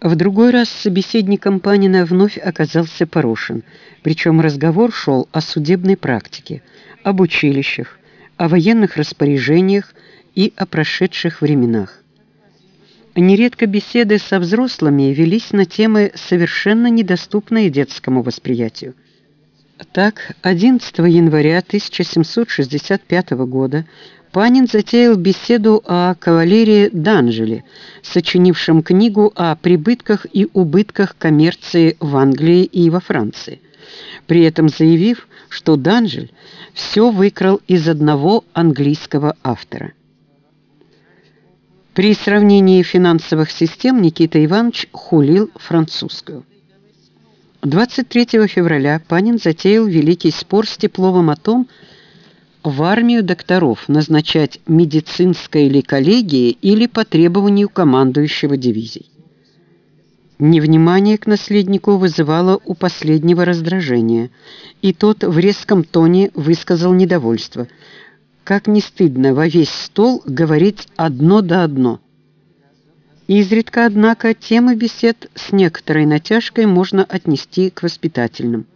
В другой раз собеседником Панина вновь оказался Порошин, причем разговор шел о судебной практике, об училищах, о военных распоряжениях и о прошедших временах. Нередко беседы со взрослыми велись на темы, совершенно недоступные детскому восприятию. Так, 11 января 1765 года Панин затеял беседу о кавалере Данжеле, сочинившем книгу о прибытках и убытках коммерции в Англии и во Франции, при этом заявив, что Данжель все выкрал из одного английского автора. При сравнении финансовых систем Никита Иванович хулил французскую. 23 февраля Панин затеял великий спор с Тепловым о том, в армию докторов назначать медицинской или коллегии или по требованию командующего дивизией. Невнимание к наследнику вызывало у последнего раздражение, и тот в резком тоне высказал недовольство. Как не стыдно во весь стол говорить одно да одно. Изредка, однако, темы бесед с некоторой натяжкой можно отнести к воспитательным.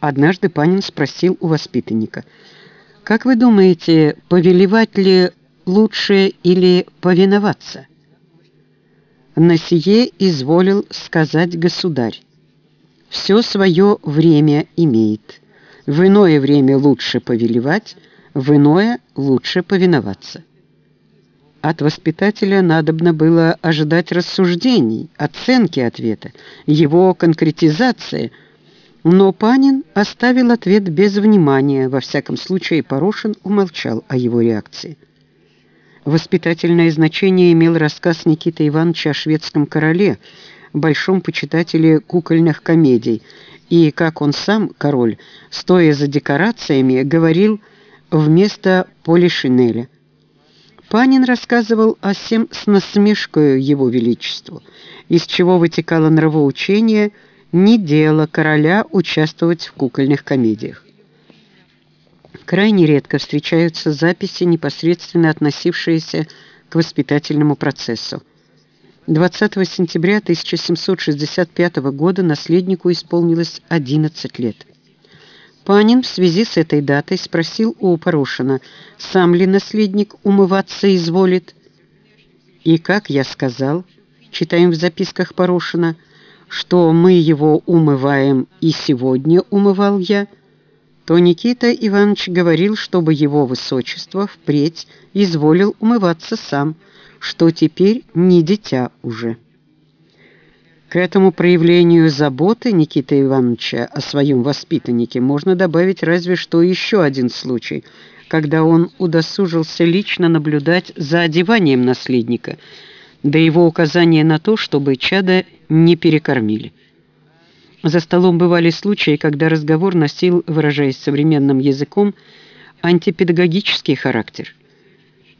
Однажды Панин спросил у воспитанника – как вы думаете, повелевать ли лучше или повиноваться? На сие изволил сказать государь. Все свое время имеет. В иное время лучше повелевать, в иное лучше повиноваться. От воспитателя надобно было ожидать рассуждений, оценки ответа, его конкретизации – но Панин оставил ответ без внимания, во всяком случае Порошин умолчал о его реакции. Воспитательное значение имел рассказ Никиты Ивановича о шведском короле, большом почитателе кукольных комедий, и, как он сам, король, стоя за декорациями, говорил вместо полишинеля. Панин рассказывал о всем с насмешкой его величеству, из чего вытекало нравоучение – не дело короля участвовать в кукольных комедиях. Крайне редко встречаются записи, непосредственно относившиеся к воспитательному процессу. 20 сентября 1765 года наследнику исполнилось 11 лет. Панин в связи с этой датой спросил у Порошина, сам ли наследник умываться изволит. И, как я сказал, читаем в записках Порошина, что мы его умываем и сегодня умывал я, то Никита Иванович говорил, чтобы его высочество впредь изволил умываться сам, что теперь не дитя уже. К этому проявлению заботы Никиты Ивановича о своем воспитаннике можно добавить разве что еще один случай, когда он удосужился лично наблюдать за одеванием наследника – до его указания на то, чтобы чада не перекормили. За столом бывали случаи, когда разговор носил, выражаясь современным языком, антипедагогический характер,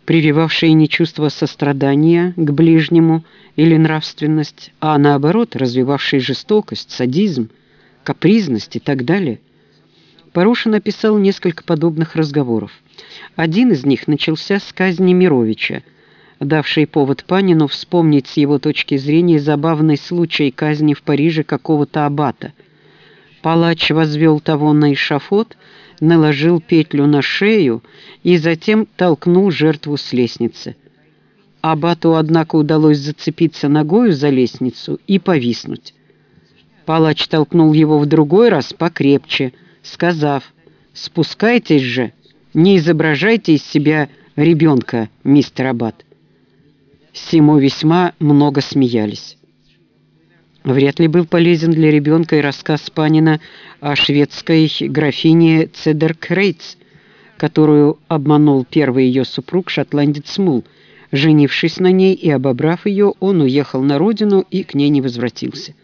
прививавший не чувство сострадания к ближнему или нравственность, а наоборот, развивавший жестокость, садизм, капризность и так далее. Порошин написал несколько подобных разговоров. Один из них начался с казни Мировича, давший повод Панину вспомнить с его точки зрения забавный случай казни в Париже какого-то аббата. Палач возвел того на эшафот, наложил петлю на шею и затем толкнул жертву с лестницы. Аббату, однако, удалось зацепиться ногою за лестницу и повиснуть. Палач толкнул его в другой раз покрепче, сказав «Спускайтесь же, не изображайте из себя ребенка, мистер Аббат». Сему весьма много смеялись. Вряд ли был полезен для ребенка и рассказ Панина о шведской графине Цедеркрейтс, которую обманул первый ее супруг, шотландец Мул. Женившись на ней и обобрав ее, он уехал на родину и к ней не возвратился.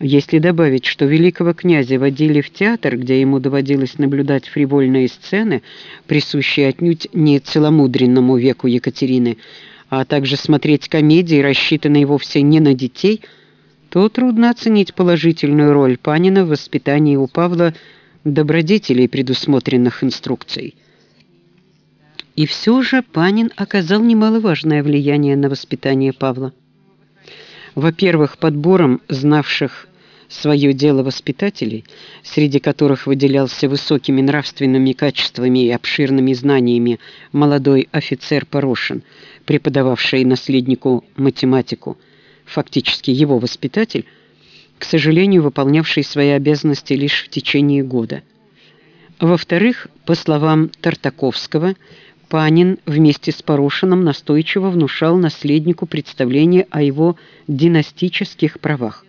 Если добавить, что великого князя водили в театр, где ему доводилось наблюдать фривольные сцены, присущие отнюдь не целомудренному веку Екатерины, а также смотреть комедии, рассчитанные вовсе не на детей, то трудно оценить положительную роль Панина в воспитании у Павла добродетелей, предусмотренных инструкцией. И все же Панин оказал немаловажное влияние на воспитание Павла. Во-первых, подбором знавших свое дело воспитателей, среди которых выделялся высокими нравственными качествами и обширными знаниями молодой офицер Порошин, преподававший наследнику математику, фактически его воспитатель, к сожалению, выполнявший свои обязанности лишь в течение года. Во-вторых, по словам Тартаковского, Панин вместе с Порошиным настойчиво внушал наследнику представление о его династических правах.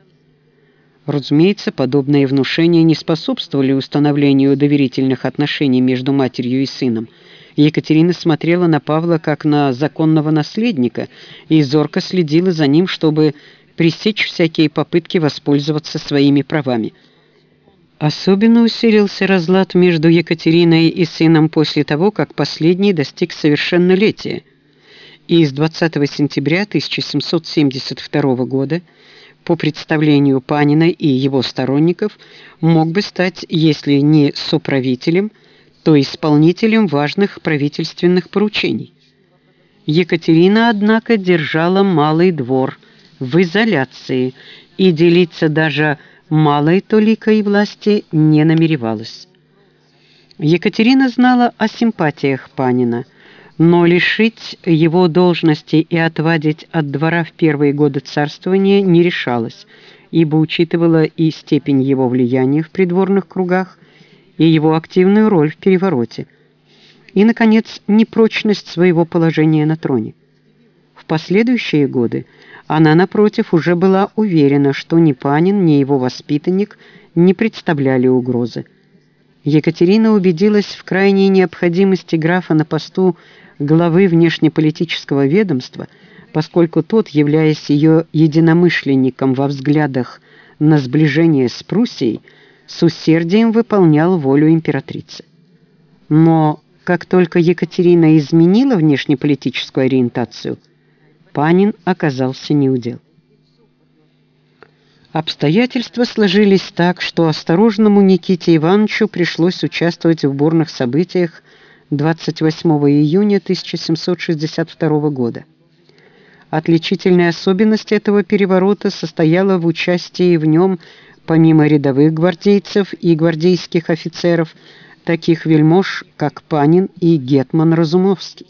Разумеется, подобные внушения не способствовали установлению доверительных отношений между матерью и сыном. Екатерина смотрела на Павла как на законного наследника и зорко следила за ним, чтобы пресечь всякие попытки воспользоваться своими правами. Особенно усилился разлад между Екатериной и сыном после того, как последний достиг совершеннолетия. И с 20 сентября 1772 года по представлению Панина и его сторонников, мог бы стать, если не соправителем, то исполнителем важных правительственных поручений. Екатерина, однако, держала малый двор в изоляции и делиться даже малой толикой власти не намеревалась. Екатерина знала о симпатиях Панина – но лишить его должности и отвадить от двора в первые годы царствования не решалась, ибо учитывала и степень его влияния в придворных кругах, и его активную роль в перевороте, и, наконец, непрочность своего положения на троне. В последующие годы она, напротив, уже была уверена, что ни Панин, ни его воспитанник не представляли угрозы. Екатерина убедилась в крайней необходимости графа на посту главы внешнеполитического ведомства, поскольку тот, являясь ее единомышленником во взглядах на сближение с Пруссией, с усердием выполнял волю императрицы. Но как только Екатерина изменила внешнеполитическую ориентацию, Панин оказался неудел. Обстоятельства сложились так, что осторожному Никите Ивановичу пришлось участвовать в бурных событиях 28 июня 1762 года. Отличительная особенность этого переворота состояла в участии в нем, помимо рядовых гвардейцев и гвардейских офицеров, таких вельмож, как Панин и Гетман Разумовский.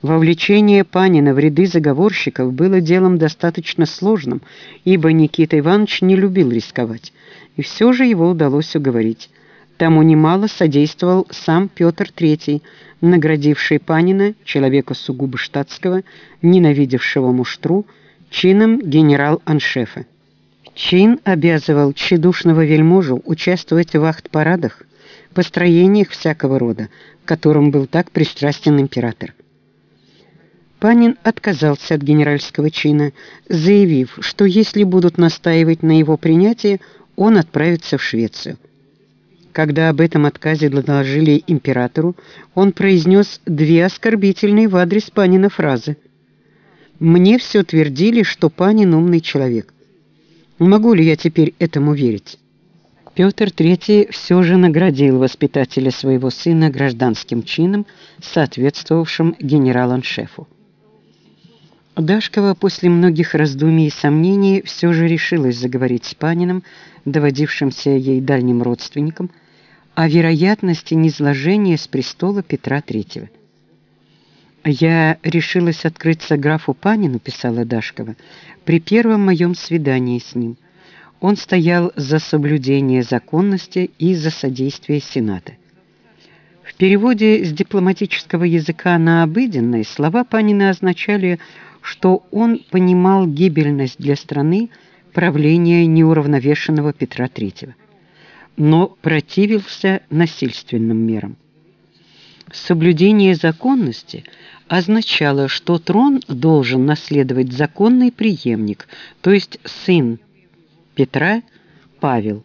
Вовлечение Панина в ряды заговорщиков было делом достаточно сложным, ибо Никита Иванович не любил рисковать, и все же его удалось уговорить. Тому немало содействовал сам Петр III, наградивший Панина, человека сугубо штатского, ненавидевшего муштру, чином генерал-аншефа. Чин обязывал тщедушного вельможу участвовать в вахт-парадах, построениях всякого рода, к которым был так пристрастен император. Панин отказался от генеральского чина, заявив, что если будут настаивать на его принятии, он отправится в Швецию. Когда об этом отказе доложили императору, он произнес две оскорбительные в адрес Панина фразы. «Мне все твердили, что Панин умный человек. Могу ли я теперь этому верить?» Петр III все же наградил воспитателя своего сына гражданским чином, соответствовавшим генерал-аншефу. Дашкова после многих раздумий и сомнений все же решилась заговорить с Паниным, доводившимся ей дальним родственником, о вероятности низложения с престола Петра III. «Я решилась открыться графу Панину», — писала Дашкова, «при первом моем свидании с ним. Он стоял за соблюдение законности и за содействие Сената. В переводе с дипломатического языка на обыденный слова Панина означали, что он понимал гибельность для страны правления неуравновешенного Петра III но противился насильственным мерам. Соблюдение законности означало, что трон должен наследовать законный преемник, то есть сын Петра Павел,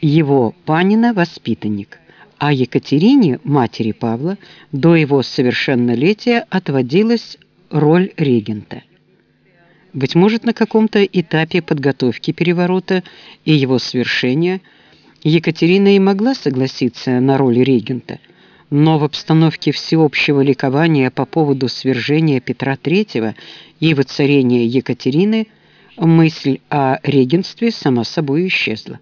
его Панина воспитанник, а Екатерине, матери Павла, до его совершеннолетия отводилась роль регента. Быть может, на каком-то этапе подготовки переворота и его свершения – Екатерина и могла согласиться на роль регента, но в обстановке всеобщего ликования по поводу свержения Петра III и воцарения Екатерины мысль о регенстве сама собой исчезла.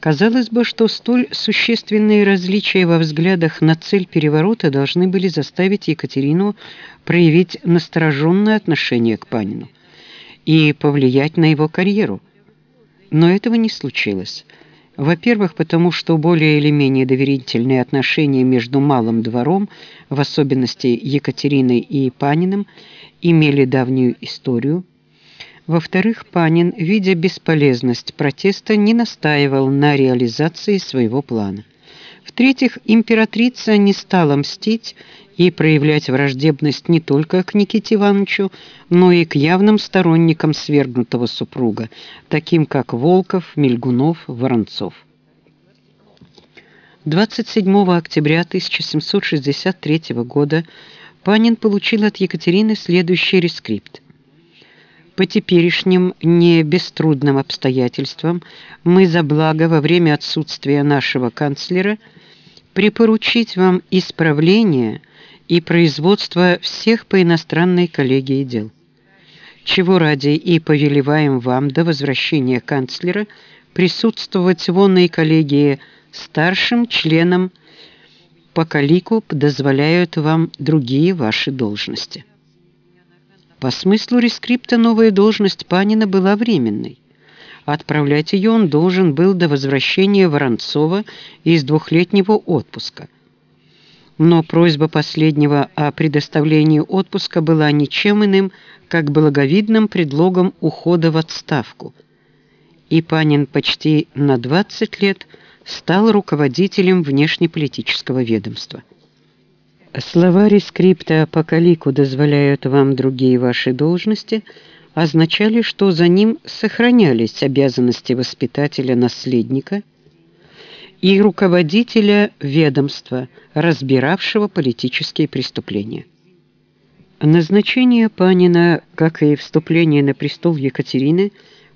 Казалось бы, что столь существенные различия во взглядах на цель переворота должны были заставить Екатерину проявить настороженное отношение к Панину и повлиять на его карьеру. Но этого не случилось. Во-первых, потому что более или менее доверительные отношения между малым двором, в особенности Екатериной и Паниным, имели давнюю историю. Во-вторых, Панин, видя бесполезность протеста, не настаивал на реализации своего плана. В-третьих, императрица не стала мстить и проявлять враждебность не только к Никите Ивановичу, но и к явным сторонникам свергнутого супруга, таким как Волков, Мельгунов, Воронцов. 27 октября 1763 года Панин получил от Екатерины следующий рескрипт. По теперешним не беструдным обстоятельствам мы за благо во время отсутствия нашего канцлера припоручить вам исправление – и производства всех по иностранной коллегии дел. Чего ради и повелеваем вам до возвращения канцлера присутствовать в онной коллегии старшим членом по калику дозволяют вам другие ваши должности. По смыслу рескрипта новая должность Панина была временной. Отправлять ее он должен был до возвращения Воронцова из двухлетнего отпуска – но просьба последнего о предоставлении отпуска была ничем иным, как благовидным предлогом ухода в отставку. И Панин почти на 20 лет стал руководителем внешнеполитического ведомства. Словари скрипта по калику дозволяют вам другие ваши должности означали, что за ним сохранялись обязанности воспитателя-наследника – и руководителя ведомства, разбиравшего политические преступления. Назначение Панина, как и вступление на престол Екатерины,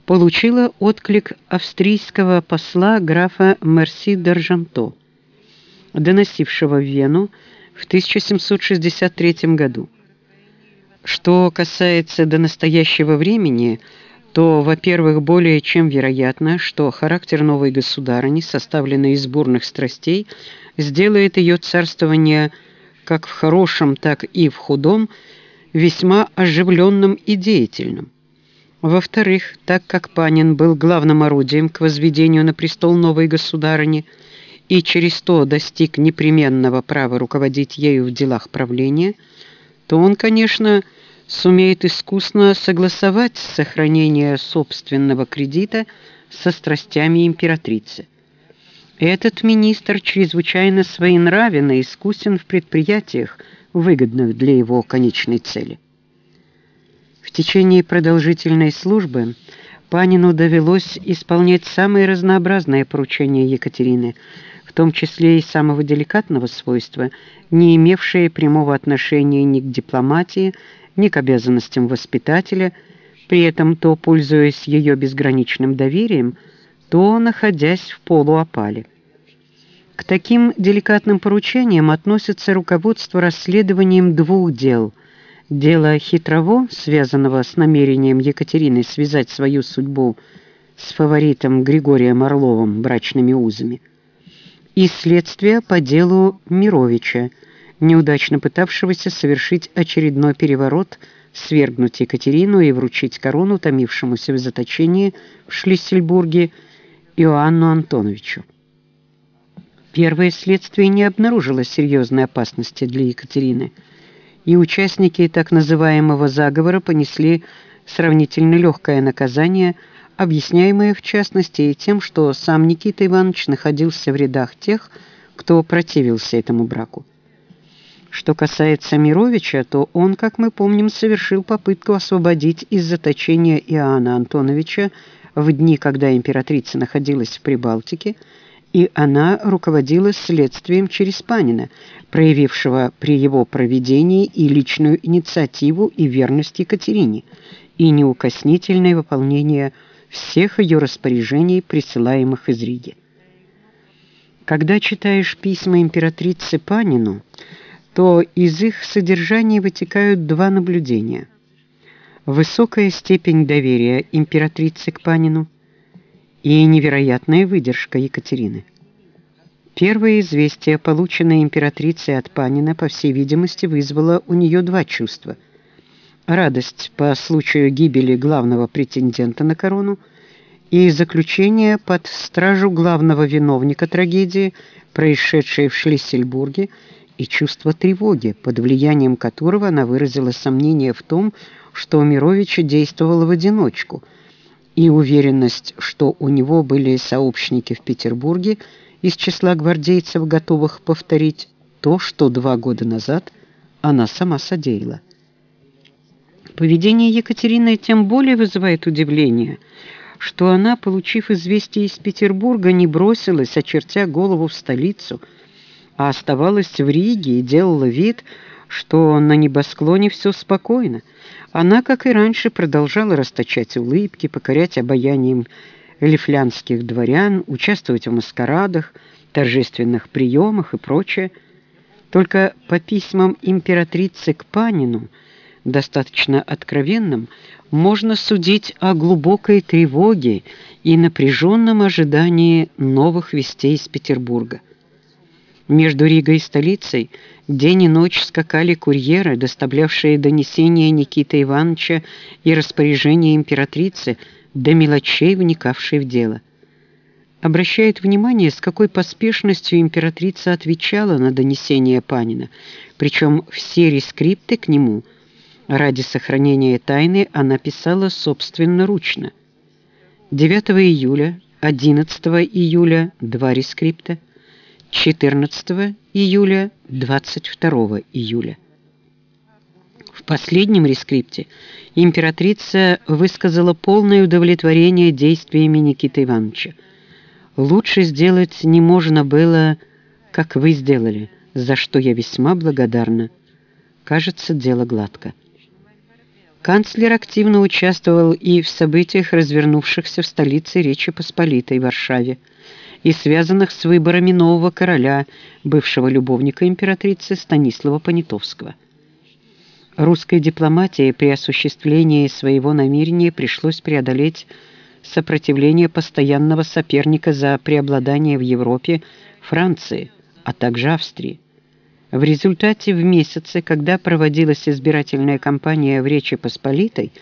получило отклик австрийского посла графа Мерси Д'Аржанто, доносившего в Вену в 1763 году. Что касается до настоящего времени – то, во-первых, более чем вероятно, что характер новой государыни, составленный из бурных страстей, сделает ее царствование как в хорошем, так и в худом весьма оживленным и деятельным. Во-вторых, так как Панин был главным орудием к возведению на престол новой государыни и через то достиг непременного права руководить ею в делах правления, то он, конечно, сумеет искусно согласовать сохранение собственного кредита со страстями императрицы. Этот министр чрезвычайно своенравен и искусен в предприятиях, выгодных для его конечной цели. В течение продолжительной службы Панину довелось исполнять самые разнообразные поручения Екатерины, в том числе и самого деликатного свойства, не имевшие прямого отношения ни к дипломатии, ни к обязанностям воспитателя, при этом то пользуясь ее безграничным доверием, то находясь в полуопале. К таким деликатным поручениям относится руководство расследованием двух дел. Дело Хитрово, связанного с намерением Екатерины связать свою судьбу с фаворитом Григорием Орловым брачными узами, и следствие по делу Мировича, неудачно пытавшегося совершить очередной переворот, свергнуть Екатерину и вручить корону томившемуся в заточении в Шлиссельбурге Иоанну Антоновичу. Первое следствие не обнаружило серьезной опасности для Екатерины, и участники так называемого заговора понесли сравнительно легкое наказание, объясняемое в частности и тем, что сам Никита Иванович находился в рядах тех, кто противился этому браку. Что касается Мировича, то он, как мы помним, совершил попытку освободить из заточения Иоанна Антоновича в дни, когда императрица находилась в Прибалтике, и она руководила следствием через Панина, проявившего при его проведении и личную инициативу и верность Екатерине, и неукоснительное выполнение всех ее распоряжений, присылаемых из Риги. Когда читаешь письма императрицы Панину, то из их содержания вытекают два наблюдения. высокая степень доверия императрицы к Панину и невероятная выдержка Екатерины. Первое известие, полученное императрицей от Панина, по всей видимости, вызвало у нее два чувства. Радость по случаю гибели главного претендента на корону и заключение под стражу главного виновника трагедии, происшедшей в Шлиссельбурге, и чувство тревоги, под влиянием которого она выразила сомнение в том, что Мирович действовал в одиночку, и уверенность, что у него были сообщники в Петербурге из числа гвардейцев, готовых повторить то, что два года назад она сама содеяла. Поведение Екатерины тем более вызывает удивление, что она, получив известие из Петербурга, не бросилась, очертя голову в столицу – а оставалась в Риге и делала вид, что на небосклоне все спокойно. Она, как и раньше, продолжала расточать улыбки, покорять обаянием лифлянских дворян, участвовать в маскарадах, торжественных приемах и прочее. Только по письмам императрицы к Панину, достаточно откровенным, можно судить о глубокой тревоге и напряженном ожидании новых вестей из Петербурга. Между Ригой и столицей день и ночь скакали курьеры, доставлявшие донесения Никиты Ивановича и распоряжения императрицы, до мелочей вникавшие в дело. Обращает внимание, с какой поспешностью императрица отвечала на донесение Панина, причем все рескрипты к нему ради сохранения тайны она писала собственноручно. 9 июля, 11 июля два рескрипта – 14 июля, 22 июля. В последнем рескрипте императрица высказала полное удовлетворение действиями Никиты Ивановича. «Лучше сделать не можно было, как вы сделали, за что я весьма благодарна. Кажется, дело гладко». Канцлер активно участвовал и в событиях, развернувшихся в столице Речи Посполитой, Варшаве и связанных с выборами нового короля, бывшего любовника императрицы Станислава Понятовского. Русской дипломатии при осуществлении своего намерения пришлось преодолеть сопротивление постоянного соперника за преобладание в Европе Франции, а также Австрии. В результате в месяце, когда проводилась избирательная кампания в Речи Посполитой,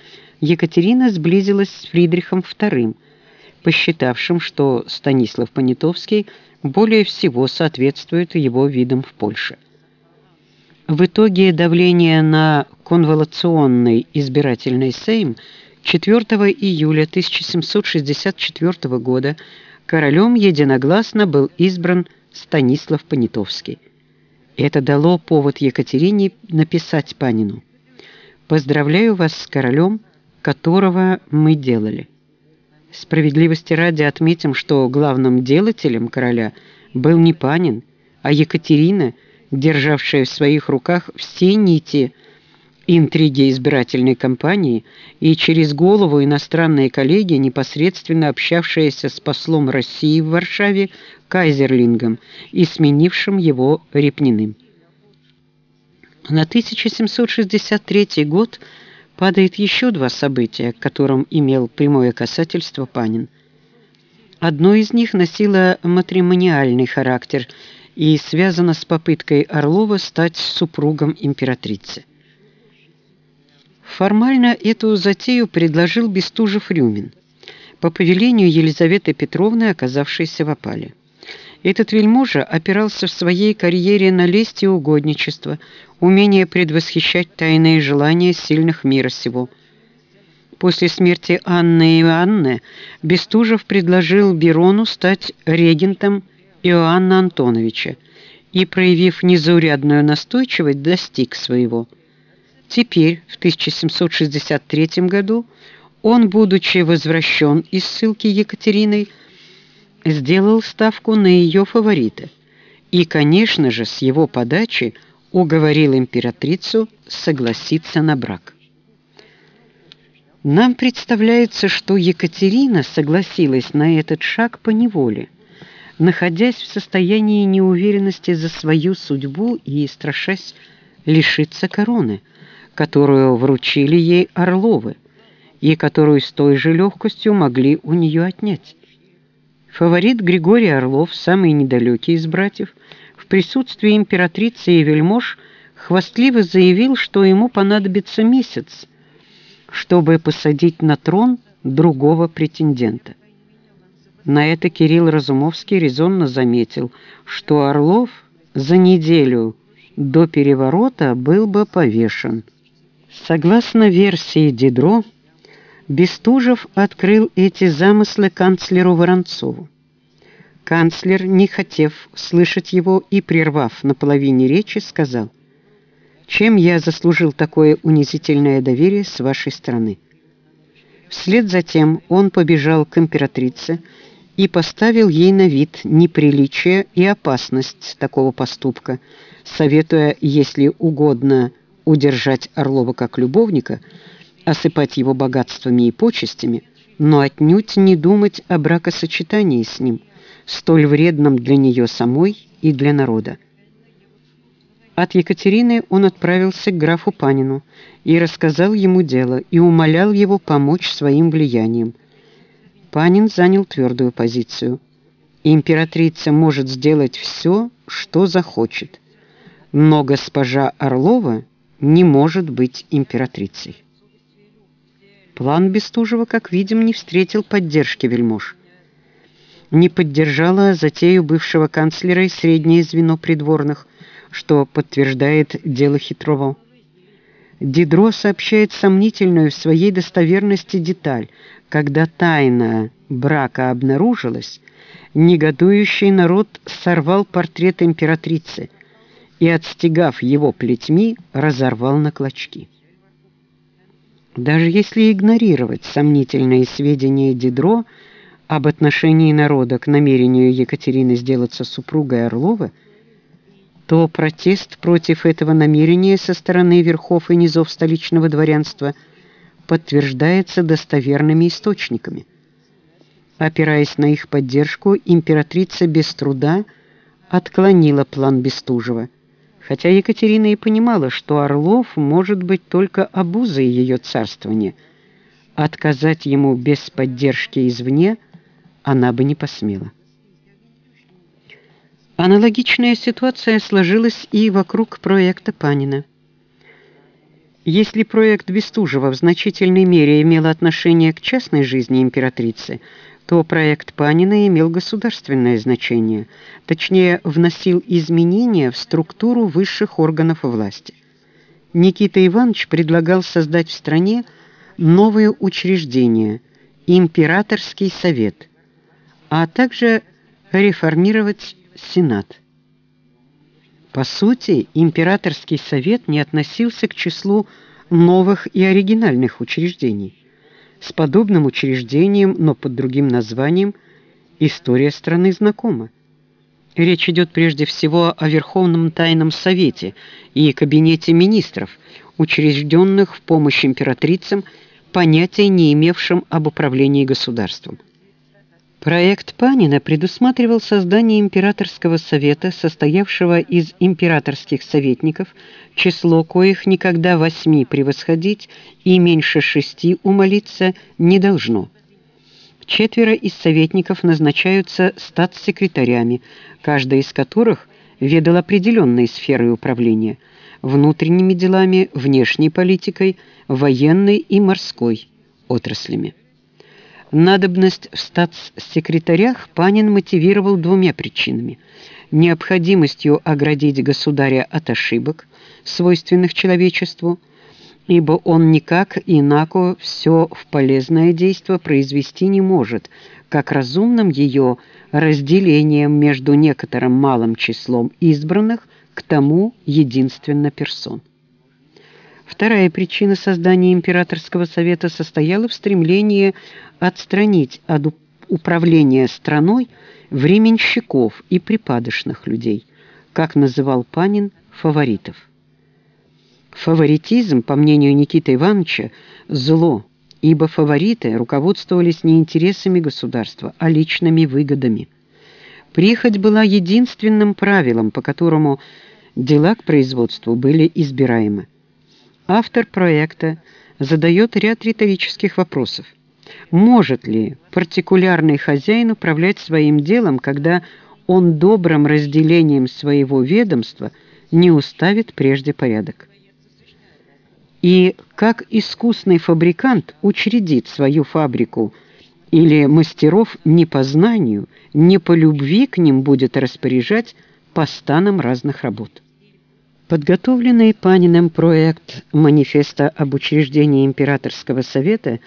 Екатерина сблизилась с Фридрихом II, посчитавшим, что Станислав Понятовский более всего соответствует его видам в Польше. В итоге давление на конволационный избирательный сейм 4 июля 1764 года королем единогласно был избран Станислав Понятовский. Это дало повод Екатерине написать Панину «Поздравляю вас с королем, которого мы делали». Справедливости ради отметим, что главным делателем короля был не Панин, а Екатерина, державшая в своих руках все нити интриги избирательной кампании и через голову иностранные коллеги, непосредственно общавшиеся с послом России в Варшаве Кайзерлингом и сменившим его Репниным. На 1763 год – падает еще два события, к которым имел прямое касательство Панин. Одно из них носило матримониальный характер и связано с попыткой Орлова стать супругом императрицы. Формально эту затею предложил Бестужев-Рюмин по повелению Елизаветы Петровны, оказавшейся в опале. Этот вельможа опирался в своей карьере на лесть и угодничество, умение предвосхищать тайные желания сильных мира сего. После смерти Анны и Иоанны Бестужев предложил Берону стать регентом Иоанна Антоновича и, проявив незаурядную настойчивость, достиг своего. Теперь, в 1763 году, он, будучи возвращен из ссылки Екатериной, сделал ставку на ее фаворита и, конечно же, с его подачи уговорил императрицу согласиться на брак. Нам представляется, что Екатерина согласилась на этот шаг по неволе, находясь в состоянии неуверенности за свою судьбу и страшась лишиться короны, которую вручили ей Орловы – и которую с той же легкостью могли у нее отнять. Фаворит Григорий Орлов, самый недалекий из братьев, в присутствии императрицы и вельмож хвастливо заявил, что ему понадобится месяц, чтобы посадить на трон другого претендента. На это Кирилл Разумовский резонно заметил, что Орлов за неделю до переворота был бы повешен. Согласно версии Дидро, Бестужев открыл эти замыслы канцлеру Воронцову. Канцлер, не хотев слышать его и прервав на половине речи, сказал, «Чем я заслужил такое унизительное доверие с вашей стороны?» Вслед за тем он побежал к императрице и поставил ей на вид неприличие и опасность такого поступка, советуя, если угодно, удержать Орлова как любовника, осыпать его богатствами и почестями, но отнюдь не думать о бракосочетании с ним, столь вредном для нее самой и для народа. От Екатерины он отправился к графу Панину и рассказал ему дело, и умолял его помочь своим влиянием. Панин занял твердую позицию. Императрица может сделать все, что захочет, но госпожа Орлова не может быть императрицей. План Бестужева, как видим, не встретил поддержки вельмож. Не поддержала затею бывшего канцлера и среднее звено придворных – что подтверждает дело Хитрово. Дидро сообщает сомнительную в своей достоверности деталь. Когда тайна брака обнаружилась, негодующий народ сорвал портрет императрицы и, отстегав его плетьми, разорвал на клочки. Даже если игнорировать сомнительные сведения Дидро об отношении народа к намерению Екатерины сделаться супругой Орлова, то протест против этого намерения со стороны верхов и низов столичного дворянства подтверждается достоверными источниками. Опираясь на их поддержку, императрица без труда отклонила план Бестужева, хотя Екатерина и понимала, что Орлов может быть только обузой ее царствования. Отказать ему без поддержки извне она бы не посмела. Аналогичная ситуация сложилась и вокруг проекта Панина. Если проект Бестужева в значительной мере имел отношение к частной жизни императрицы, то проект Панина имел государственное значение, точнее, вносил изменения в структуру высших органов власти. Никита Иванович предлагал создать в стране новое учреждение – Императорский совет, а также реформировать Сенат. По сути, императорский совет не относился к числу новых и оригинальных учреждений. С подобным учреждением, но под другим названием, история страны знакома. Речь идет прежде всего о Верховном Тайном Совете и Кабинете министров, учрежденных в помощь императрицам, понятия не имевшим об управлении государством. Проект Панина предусматривал создание императорского совета, состоявшего из императорских советников, число коих никогда восьми превосходить и меньше шести умолиться не должно. Четверо из советников назначаются статс-секретарями, каждый из которых ведал определенной сферой управления – внутренними делами, внешней политикой, военной и морской отраслями. Надобность в статс-секретарях Панин мотивировал двумя причинами. Необходимостью оградить государя от ошибок, свойственных человечеству, ибо он никак инако все в полезное действо произвести не может, как разумным ее разделением между некоторым малым числом избранных к тому единственно персон. Вторая причина создания императорского совета состояла в стремлении отстранить от управления страной временщиков и припадочных людей, как называл Панин фаворитов. Фаворитизм, по мнению Никиты Ивановича, зло, ибо фавориты руководствовались не интересами государства, а личными выгодами. Прихоть была единственным правилом, по которому дела к производству были избираемы. Автор проекта задает ряд риторических вопросов. Может ли партикулярный хозяин управлять своим делом, когда он добрым разделением своего ведомства не уставит прежде порядок? И как искусный фабрикант учредит свою фабрику или мастеров не по знанию, не по любви к ним будет распоряжать по станам разных работ? Подготовленный Паниным проект манифеста об учреждении Императорского совета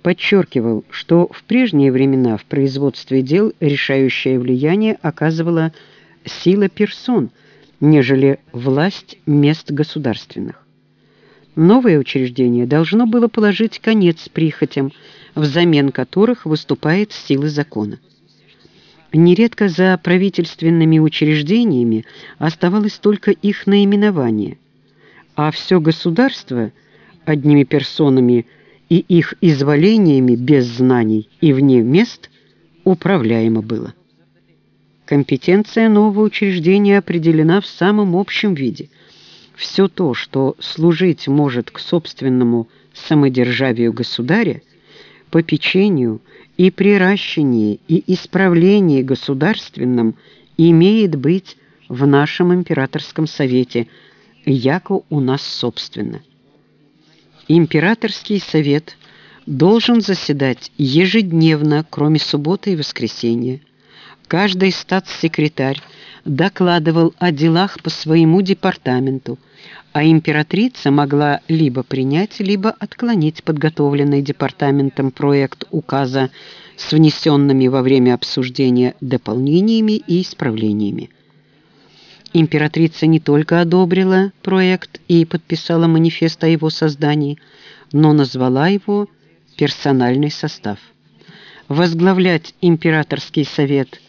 подчеркивал, что в прежние времена в производстве дел решающее влияние оказывала сила персон, нежели власть мест государственных. Новое учреждение должно было положить конец прихотям, взамен которых выступает сила закона. Нередко за правительственными учреждениями оставалось только их наименование, а все государство одними персонами и их изволениями без знаний и вне мест управляемо было. Компетенция нового учреждения определена в самом общем виде. Все то, что служить может к собственному самодержавию государя, попечению и приращении и исправлении государственном имеет быть в нашем императорском совете, яко у нас собственно. Императорский совет должен заседать ежедневно, кроме субботы и воскресенья. Каждый статс-секретарь докладывал о делах по своему департаменту, а императрица могла либо принять, либо отклонить подготовленный департаментом проект указа с внесенными во время обсуждения дополнениями и исправлениями. Императрица не только одобрила проект и подписала манифест о его создании, но назвала его персональный состав. Возглавлять императорский совет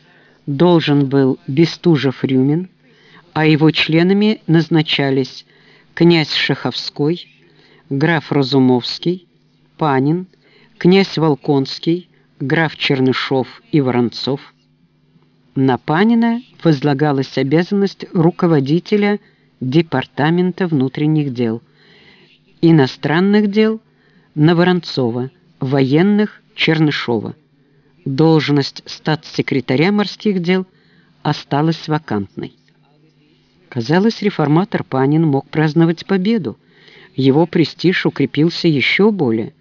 должен был Бестужев-Рюмин, а его членами назначались князь Шаховской, граф Разумовский, Панин, князь Волконский, граф Чернышов и Воронцов. На Панина возлагалась обязанность руководителя Департамента внутренних дел, иностранных дел на Воронцова, военных Чернышова. Должность статс-секретаря морских дел осталась вакантной. Казалось, реформатор Панин мог праздновать победу. Его престиж укрепился еще более,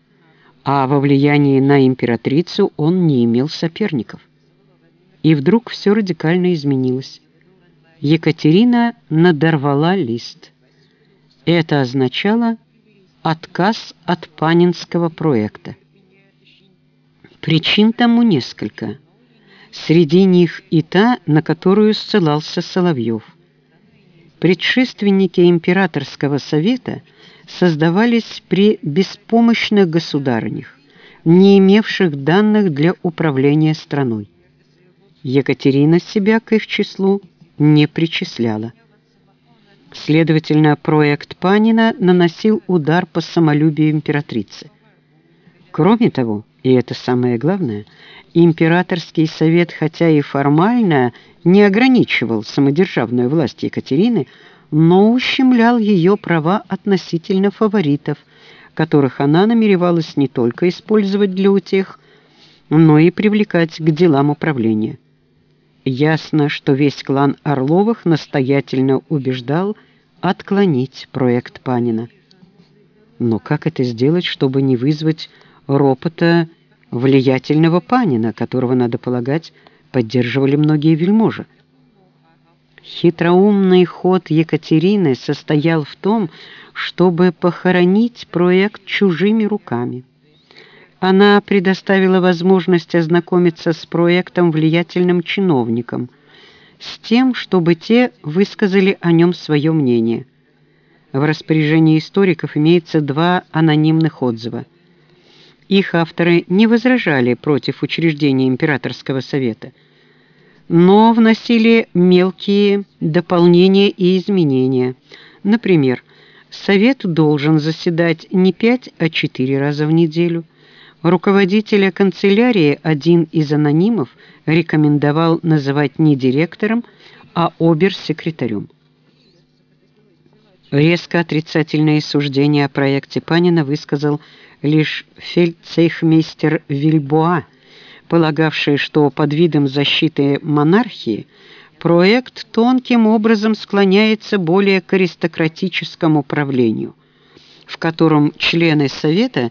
а во влиянии на императрицу он не имел соперников. И вдруг все радикально изменилось. Екатерина надорвала лист. Это означало отказ от панинского проекта. Причин тому несколько. Среди них и та, на которую ссылался Соловьев. Предшественники императорского совета создавались при беспомощных государнях, не имевших данных для управления страной. Екатерина себя к их числу не причисляла. Следовательно, проект Панина наносил удар по самолюбию императрицы. Кроме того, и это самое главное, императорский совет, хотя и формально не ограничивал самодержавную власть Екатерины, но ущемлял ее права относительно фаворитов, которых она намеревалась не только использовать для утех, но и привлекать к делам управления. Ясно, что весь клан Орловых настоятельно убеждал отклонить проект Панина. Но как это сделать, чтобы не вызвать ропота влиятельного Панина, которого, надо полагать, поддерживали многие вельможи. Хитроумный ход Екатерины состоял в том, чтобы похоронить проект чужими руками. Она предоставила возможность ознакомиться с проектом влиятельным чиновникам, с тем, чтобы те высказали о нем свое мнение. В распоряжении историков имеется два анонимных отзыва – их авторы не возражали против учреждения императорского совета, но вносили мелкие дополнения и изменения. Например, совет должен заседать не пять, а четыре раза в неделю. Руководителя канцелярии один из анонимов рекомендовал называть не директором, а обер-секретарем. Резко отрицательные суждения о проекте Панина высказал лишь фельдцейхмейстер Вильбоа, полагавший, что под видом защиты монархии проект тонким образом склоняется более к аристократическому правлению, в котором члены Совета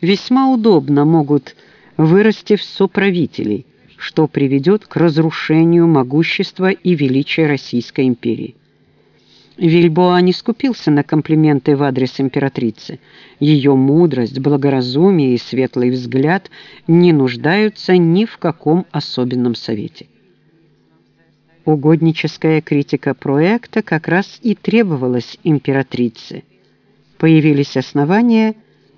весьма удобно могут вырасти в соправителей, что приведет к разрушению могущества и величия Российской империи. Вильбоа не скупился на комплименты в адрес императрицы. Ее мудрость, благоразумие и светлый взгляд не нуждаются ни в каком особенном совете. Угодническая критика проекта как раз и требовалась императрице. Появились основания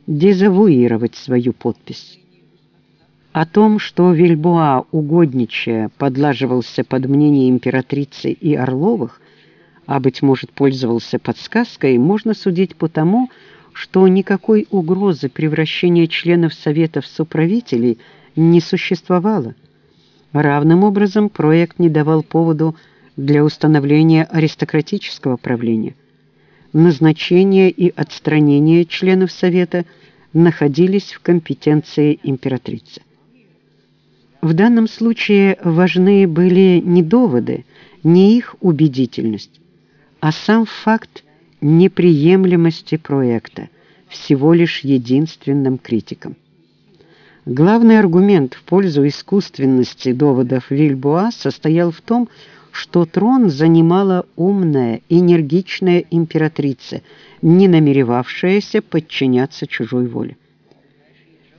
дезавуировать свою подпись. О том, что Вильбоа, угодничая, подлаживался под мнение императрицы и Орловых, а, быть может, пользовался подсказкой, можно судить по тому, что никакой угрозы превращения членов Совета в соправителей не существовало. Равным образом проект не давал поводу для установления аристократического правления. Назначение и отстранение членов Совета находились в компетенции императрицы. В данном случае важны были не доводы, не их убедительность, а сам факт неприемлемости проекта всего лишь единственным критиком. Главный аргумент в пользу искусственности доводов Вильбуа состоял в том, что трон занимала умная, энергичная императрица, не намеревавшаяся подчиняться чужой воле.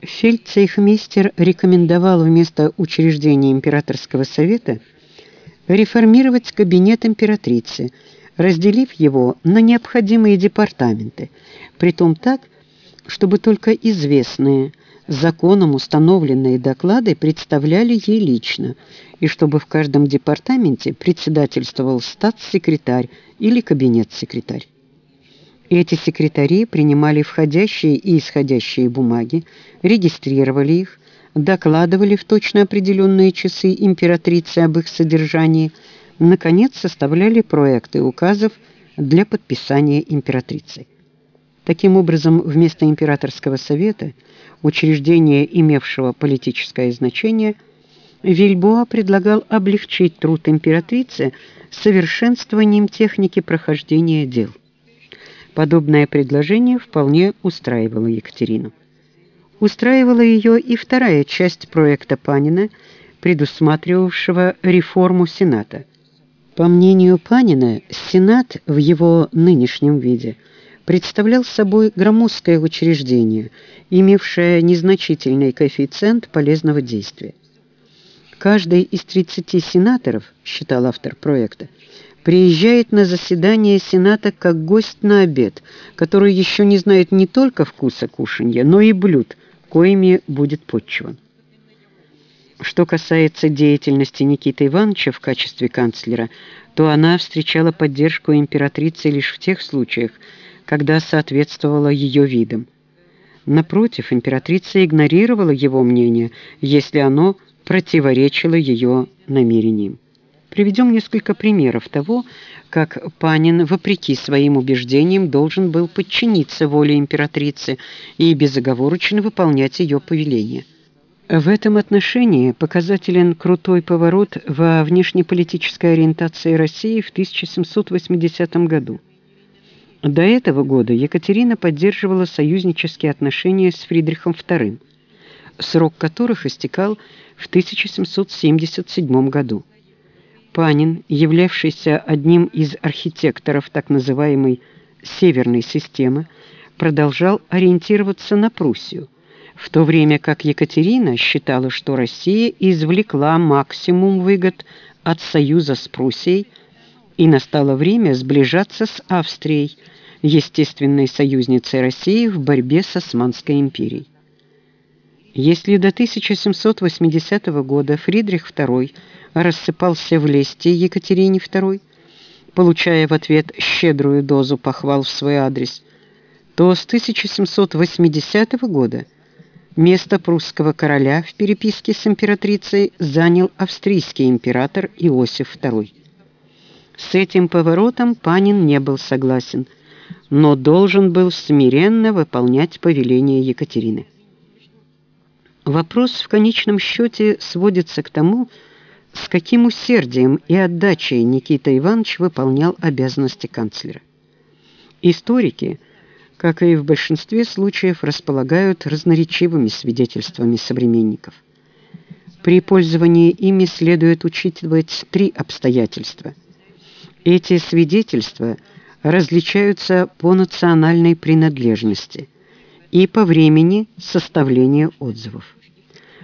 Фельдцейхмейстер рекомендовал вместо учреждения императорского совета реформировать кабинет императрицы – разделив его на необходимые департаменты, притом так, чтобы только известные, законом установленные доклады представляли ей лично, и чтобы в каждом департаменте председательствовал статс-секретарь или кабинет-секретарь. Эти секретари принимали входящие и исходящие бумаги, регистрировали их, докладывали в точно определенные часы императрице об их содержании – наконец составляли проекты указов для подписания императрицей. Таким образом, вместо императорского совета, учреждения, имевшего политическое значение, Вильбоа предлагал облегчить труд императрицы совершенствованием техники прохождения дел. Подобное предложение вполне устраивало Екатерину. Устраивала ее и вторая часть проекта Панина, предусматривавшего реформу Сената. По мнению Панина, Сенат в его нынешнем виде представлял собой громоздкое учреждение, имевшее незначительный коэффициент полезного действия. Каждый из 30 сенаторов, считал автор проекта, приезжает на заседание Сената как гость на обед, который еще не знает не только вкуса кушанья, но и блюд, коими будет подчиван. Что касается деятельности Никиты Ивановича в качестве канцлера, то она встречала поддержку императрицы лишь в тех случаях, когда соответствовала ее видам. Напротив, императрица игнорировала его мнение, если оно противоречило ее намерениям. Приведем несколько примеров того, как Панин, вопреки своим убеждениям, должен был подчиниться воле императрицы и безоговорочно выполнять ее повеления. В этом отношении показателен крутой поворот во внешнеполитической ориентации России в 1780 году. До этого года Екатерина поддерживала союзнические отношения с Фридрихом II, срок которых истекал в 1777 году. Панин, являвшийся одним из архитекторов так называемой «северной системы», продолжал ориентироваться на Пруссию – в то время как Екатерина считала, что Россия извлекла максимум выгод от союза с Пруссией, и настало время сближаться с Австрией, естественной союзницей России в борьбе с Османской империей. Если до 1780 года Фридрих II рассыпался в лесте Екатерине II, получая в ответ щедрую дозу похвал в свой адрес, то с 1780 года – Место прусского короля в переписке с императрицей занял австрийский император Иосиф II. С этим поворотом Панин не был согласен, но должен был смиренно выполнять повеление Екатерины. Вопрос в конечном счете сводится к тому, с каким усердием и отдачей Никита Иванович выполнял обязанности канцлера. Историки, как и в большинстве случаев, располагают разноречивыми свидетельствами современников. При пользовании ими следует учитывать три обстоятельства. Эти свидетельства различаются по национальной принадлежности и по времени составления отзывов.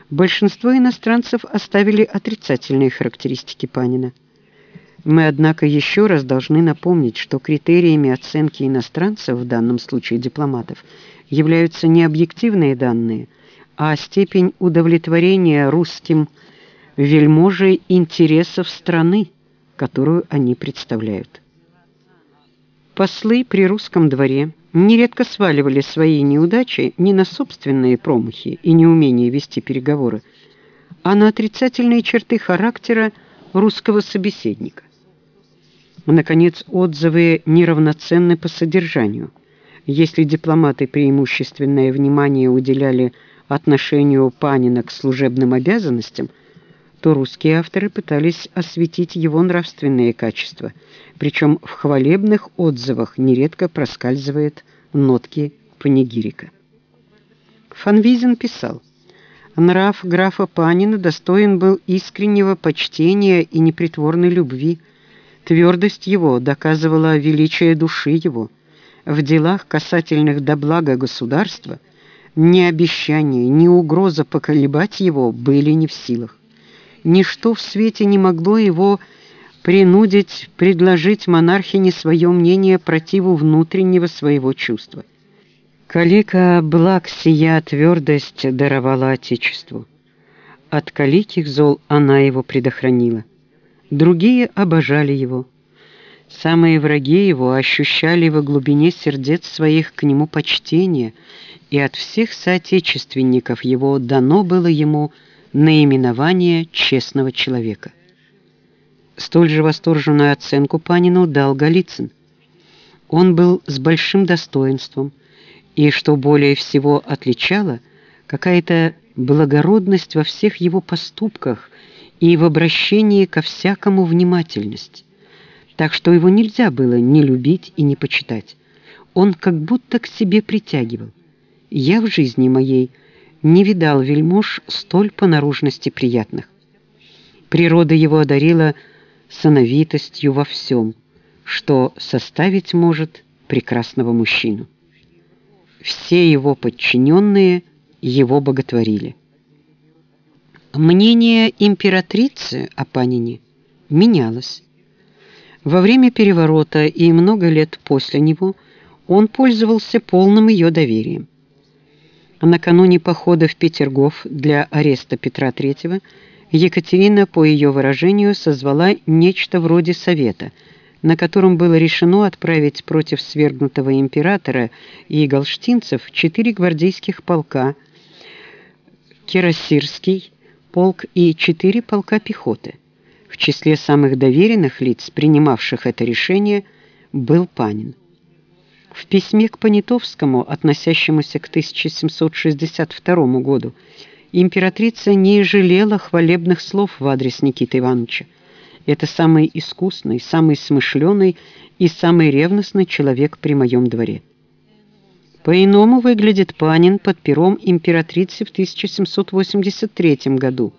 Большинство иностранцев оставили отрицательные характеристики Панина. Мы, однако, еще раз должны напомнить, что критериями оценки иностранцев, в данном случае дипломатов, являются не объективные данные, а степень удовлетворения русским вельможей интересов страны, которую они представляют. Послы при русском дворе нередко сваливали свои неудачи не на собственные промахи и неумение вести переговоры, а на отрицательные черты характера русского собеседника. Наконец, отзывы неравноценны по содержанию. Если дипломаты преимущественное внимание уделяли отношению Панина к служебным обязанностям – то русские авторы пытались осветить его нравственные качества, причем в хвалебных отзывах нередко проскальзывает нотки панигирика. Фанвизин писал, «Нрав графа Панина достоин был искреннего почтения и непритворной любви. Твердость его доказывала величие души его. В делах, касательных до блага государства, ни обещание, ни угроза поколебать его были не в силах ничто в свете не могло его принудить предложить монархине свое мнение противу внутреннего своего чувства. Калика благ сия твердость даровала Отечеству. От каликих зол она его предохранила. Другие обожали его. Самые враги его ощущали во глубине сердец своих к нему почтение, и от всех соотечественников его дано было ему – наименование честного человека. Столь же восторженную оценку Панину дал Голицын. Он был с большим достоинством, и, что более всего отличало, какая-то благородность во всех его поступках и в обращении ко всякому внимательность, так что его нельзя было не любить и не почитать. Он как будто к себе притягивал. Я в жизни моей – не видал вельмож столь по наружности приятных. Природа его одарила сановитостью во всем, что составить может прекрасного мужчину. Все его подчиненные его боготворили. Мнение императрицы о Панине менялось. Во время переворота и много лет после него он пользовался полным ее доверием. Накануне похода в Петергоф для ареста Петра III Екатерина, по ее выражению, созвала нечто вроде совета, на котором было решено отправить против свергнутого императора и галштинцев четыре гвардейских полка, Кирасирский полк и четыре полка пехоты. В числе самых доверенных лиц, принимавших это решение, был Панин. В письме к Понятовскому, относящемуся к 1762 году, императрица не жалела хвалебных слов в адрес Никиты Ивановича. Это самый искусный, самый смышленый и самый ревностный человек при моем дворе. По-иному выглядит Панин под пером императрицы в 1783 году.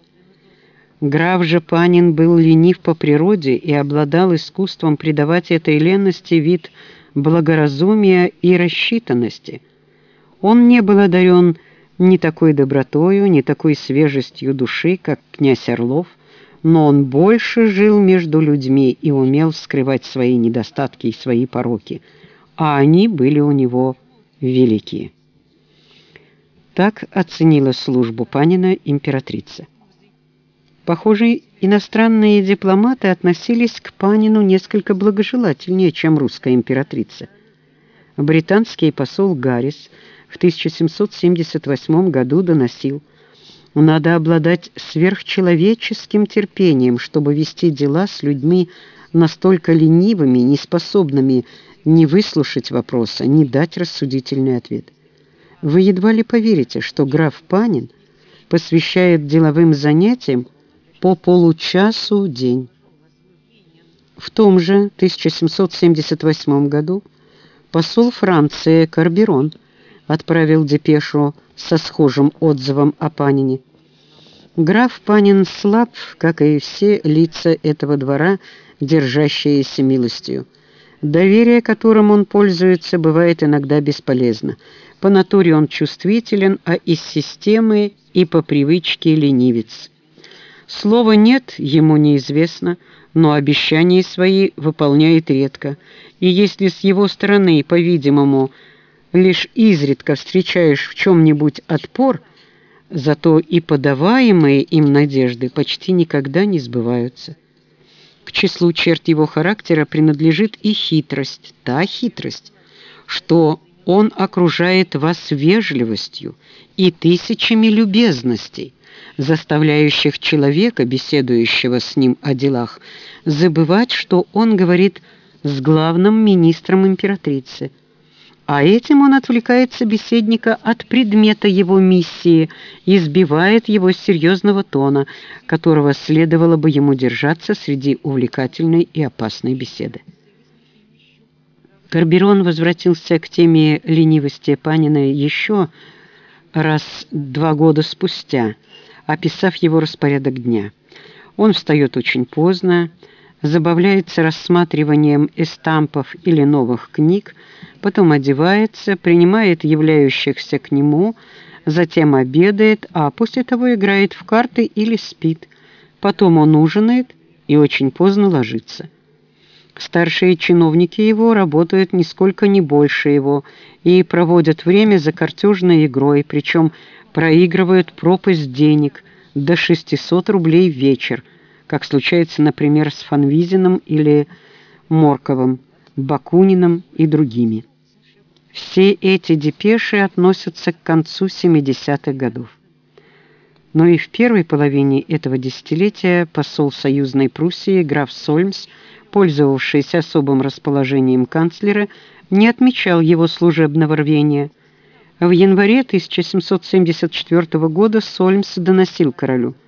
Граф же Панин был ленив по природе и обладал искусством придавать этой ленности вид – благоразумия и рассчитанности. Он не был одарен ни такой добротою, ни такой свежестью души, как князь Орлов, но он больше жил между людьми и умел скрывать свои недостатки и свои пороки, а они были у него великие. Так оценила службу Панина императрица. Похоже, иностранные дипломаты относились к Панину несколько благожелательнее, чем русская императрица. Британский посол Гаррис в 1778 году доносил, Надо обладать сверхчеловеческим терпением, чтобы вести дела с людьми настолько ленивыми, неспособными ни выслушать вопроса, ни дать рассудительный ответ. Вы едва ли поверите, что граф Панин посвящает деловым занятиям по получасу в день. В том же 1778 году посол Франции Карберон отправил депешу со схожим отзывом о Панине. Граф Панин слаб, как и все лица этого двора, держащиеся милостью. Доверие, которым он пользуется, бывает иногда бесполезно. По натуре он чувствителен, а из системы и по привычке ленивец. Слова «нет» ему неизвестно, но обещания свои выполняет редко, и если с его стороны, по-видимому, лишь изредка встречаешь в чем-нибудь отпор, зато и подаваемые им надежды почти никогда не сбываются. К числу черт его характера принадлежит и хитрость, та хитрость, что он окружает вас вежливостью и тысячами любезностей, заставляющих человека, беседующего с ним о делах, забывать, что он говорит с главным министром императрицы – а этим он отвлекает собеседника от предмета его миссии и сбивает его с серьезного тона, которого следовало бы ему держаться среди увлекательной и опасной беседы. Карберон возвратился к теме ленивости Панина еще раз два года спустя, описав его распорядок дня. Он встает очень поздно, забавляется рассматриванием эстампов или новых книг, потом одевается, принимает являющихся к нему, затем обедает, а после того играет в карты или спит. Потом он ужинает и очень поздно ложится. Старшие чиновники его работают нисколько не больше его и проводят время за картежной игрой, причем проигрывают пропасть денег до 600 рублей в вечер – как случается, например, с Фанвизиным или Морковым, Бакуниным и другими. Все эти депеши относятся к концу 70-х годов. Но и в первой половине этого десятилетия посол Союзной Пруссии граф Сольмс, пользовавшийся особым расположением канцлера, не отмечал его служебного рвения. В январе 1774 года Сольмс доносил королю –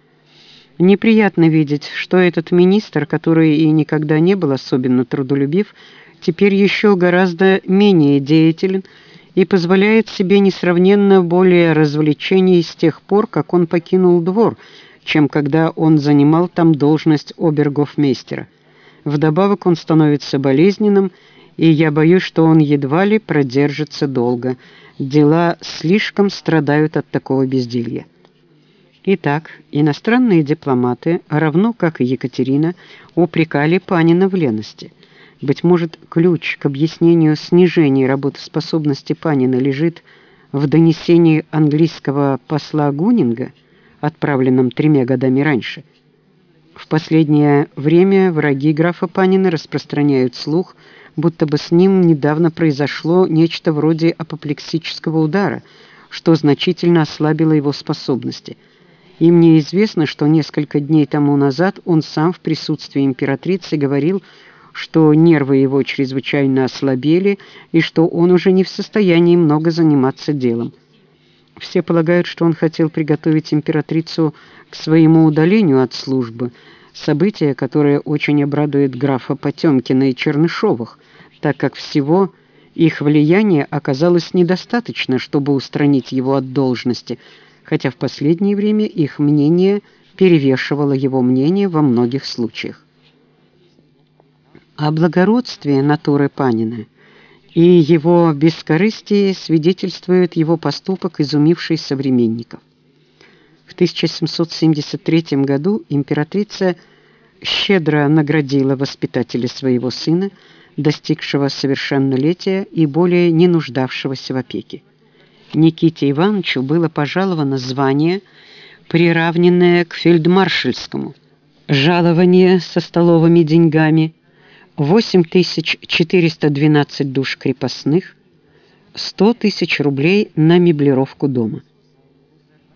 Неприятно видеть, что этот министр, который и никогда не был особенно трудолюбив, теперь еще гораздо менее деятелен и позволяет себе несравненно более развлечений с тех пор, как он покинул двор, чем когда он занимал там должность обергофмейстера. Вдобавок он становится болезненным, и я боюсь, что он едва ли продержится долго. Дела слишком страдают от такого безделья. Итак, иностранные дипломаты, равно как и Екатерина, упрекали Панина в лености. Быть может, ключ к объяснению снижения работоспособности Панина лежит в донесении английского посла Гунинга, отправленном тремя годами раньше. В последнее время враги графа Панина распространяют слух, будто бы с ним недавно произошло нечто вроде апоплексического удара, что значительно ослабило его способности – и мне известно, что несколько дней тому назад он сам в присутствии императрицы говорил, что нервы его чрезвычайно ослабели и что он уже не в состоянии много заниматься делом. Все полагают, что он хотел приготовить императрицу к своему удалению от службы, событие, которое очень обрадует графа Потемкина и Чернышовых, так как всего их влияния оказалось недостаточно, чтобы устранить его от должности – хотя в последнее время их мнение перевешивало его мнение во многих случаях. О благородстве натуры Панина и его бескорыстие свидетельствует его поступок, изумивший современников. В 1773 году императрица щедро наградила воспитателя своего сына, достигшего совершеннолетия и более не нуждавшегося в опеке. Никите Ивановичу было пожаловано звание, приравненное к фельдмаршальскому. Жалование со столовыми деньгами, 8412 душ крепостных, 100 тысяч рублей на меблировку дома.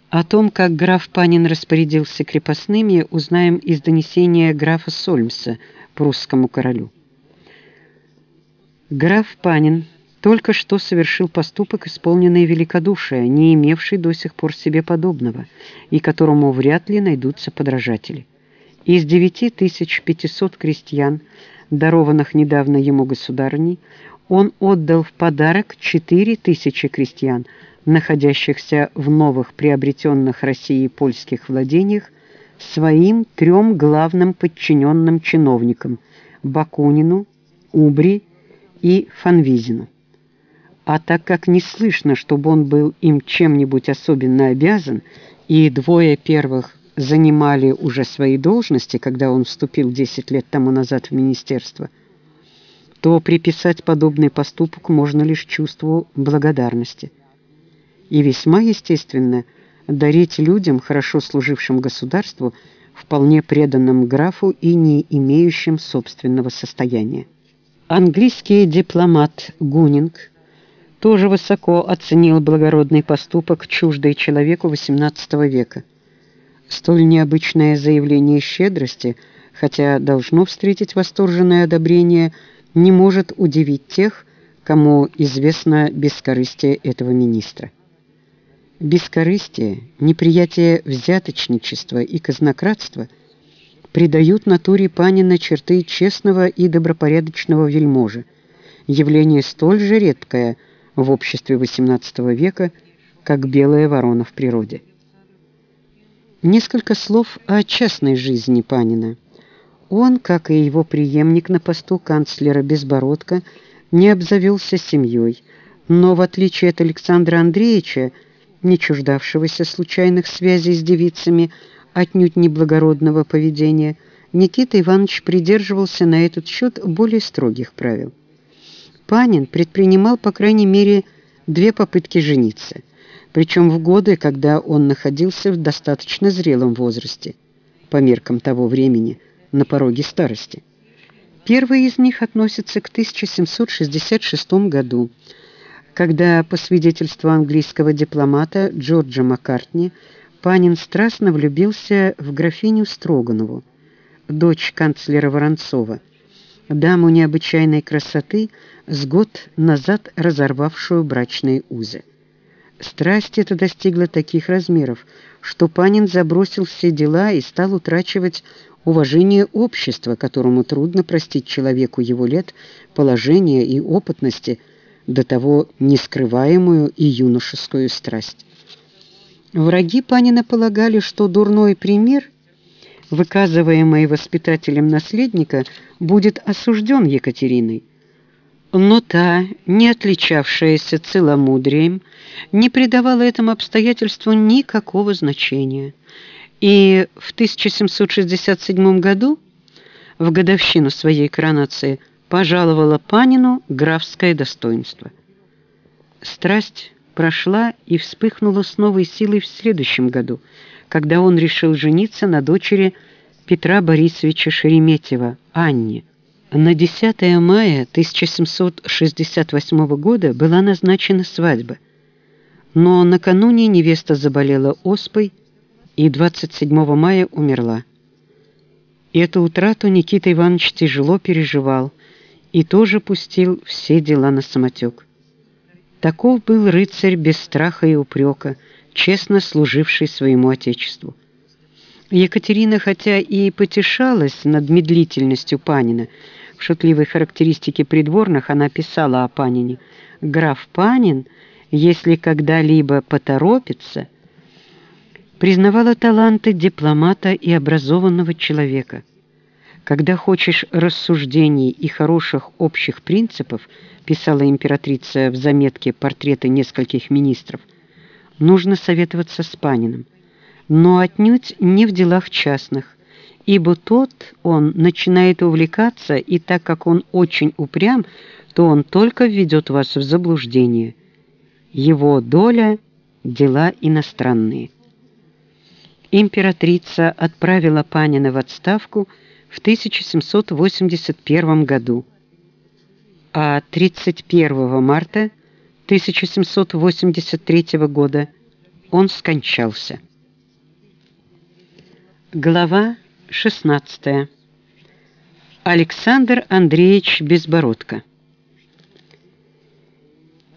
О том, как граф Панин распорядился крепостными, узнаем из донесения графа Сольмса прусскому королю. Граф Панин только что совершил поступок, исполненный великодушия, не имевший до сих пор себе подобного, и которому вряд ли найдутся подражатели. Из 9500 крестьян, дарованных недавно ему государыней, он отдал в подарок 4000 крестьян – находящихся в новых приобретенных Россией польских владениях, своим трем главным подчиненным чиновникам – Бакунину, Убри и Фанвизину. А так как не слышно, чтобы он был им чем-нибудь особенно обязан, и двое первых занимали уже свои должности, когда он вступил 10 лет тому назад в министерство, то приписать подобный поступок можно лишь чувству благодарности – и весьма естественно дарить людям, хорошо служившим государству, вполне преданным графу и не имеющим собственного состояния. Английский дипломат Гунинг тоже высоко оценил благородный поступок, чуждый человеку XVIII века. Столь необычное заявление щедрости, хотя должно встретить восторженное одобрение, не может удивить тех, кому известно бескорыстие этого министра. Бескорыстие, неприятие взяточничества и казнократства придают натуре Панина черты честного и добропорядочного вельможи, явление столь же редкое в обществе XVIII века, как белая ворона в природе. Несколько слов о частной жизни Панина. Он, как и его преемник на посту канцлера Безбородко, не обзавелся семьей, но, в отличие от Александра Андреевича, не чуждавшегося случайных связей с девицами, отнюдь неблагородного поведения, Никита Иванович придерживался на этот счет более строгих правил. Панин предпринимал, по крайней мере, две попытки жениться, причем в годы, когда он находился в достаточно зрелом возрасте, по меркам того времени, на пороге старости. Первый из них относится к 1766 году, когда, по свидетельству английского дипломата Джорджа Маккартни, Панин страстно влюбился в графиню Строганову, дочь канцлера Воронцова, даму необычайной красоты, с год назад разорвавшую брачные узы. Страсть эта достигла таких размеров, что Панин забросил все дела и стал утрачивать уважение общества, которому трудно простить человеку его лет, положения и опытности – до того нескрываемую и юношескую страсть. Враги Панина полагали, что дурной пример, выказываемый воспитателем наследника, будет осужден Екатериной. Но та, не отличавшаяся целомудрием, не придавала этому обстоятельству никакого значения. И в 1767 году, в годовщину своей коронации, пожаловала Панину графское достоинство. Страсть прошла и вспыхнула с новой силой в следующем году, когда он решил жениться на дочери Петра Борисовича Шереметьева, Анне. На 10 мая 1768 года была назначена свадьба, но накануне невеста заболела оспой и 27 мая умерла. Эту утрату Никита Иванович тяжело переживал – и тоже пустил все дела на самотек. Таков был рыцарь без страха и упрека, честно служивший своему отечеству. Екатерина, хотя и потешалась над медлительностью Панина, в шутливой характеристике придворных она писала о Панине «Граф Панин, если когда-либо поторопится», признавала таланты дипломата и образованного человека – когда хочешь рассуждений и хороших общих принципов, писала императрица в заметке портреты нескольких министров, нужно советоваться с Паниным, но отнюдь не в делах частных, ибо тот он начинает увлекаться, и так как он очень упрям, то он только введет вас в заблуждение. Его доля – дела иностранные. Императрица отправила Панина в отставку – в 1781 году, а 31 марта 1783 года он скончался. Глава 16. Александр Андреевич Безбородко.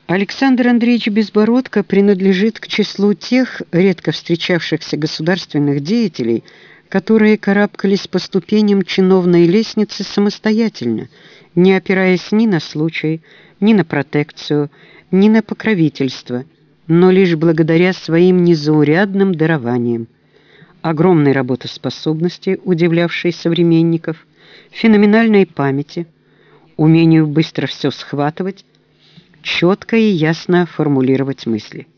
Александр Андреевич Безбородко принадлежит к числу тех редко встречавшихся государственных деятелей, которые карабкались по ступеням чиновной лестницы самостоятельно, не опираясь ни на случай, ни на протекцию, ни на покровительство, но лишь благодаря своим незаурядным дарованиям. Огромной работоспособности, удивлявшей современников, феноменальной памяти, умению быстро все схватывать, четко и ясно формулировать мысли.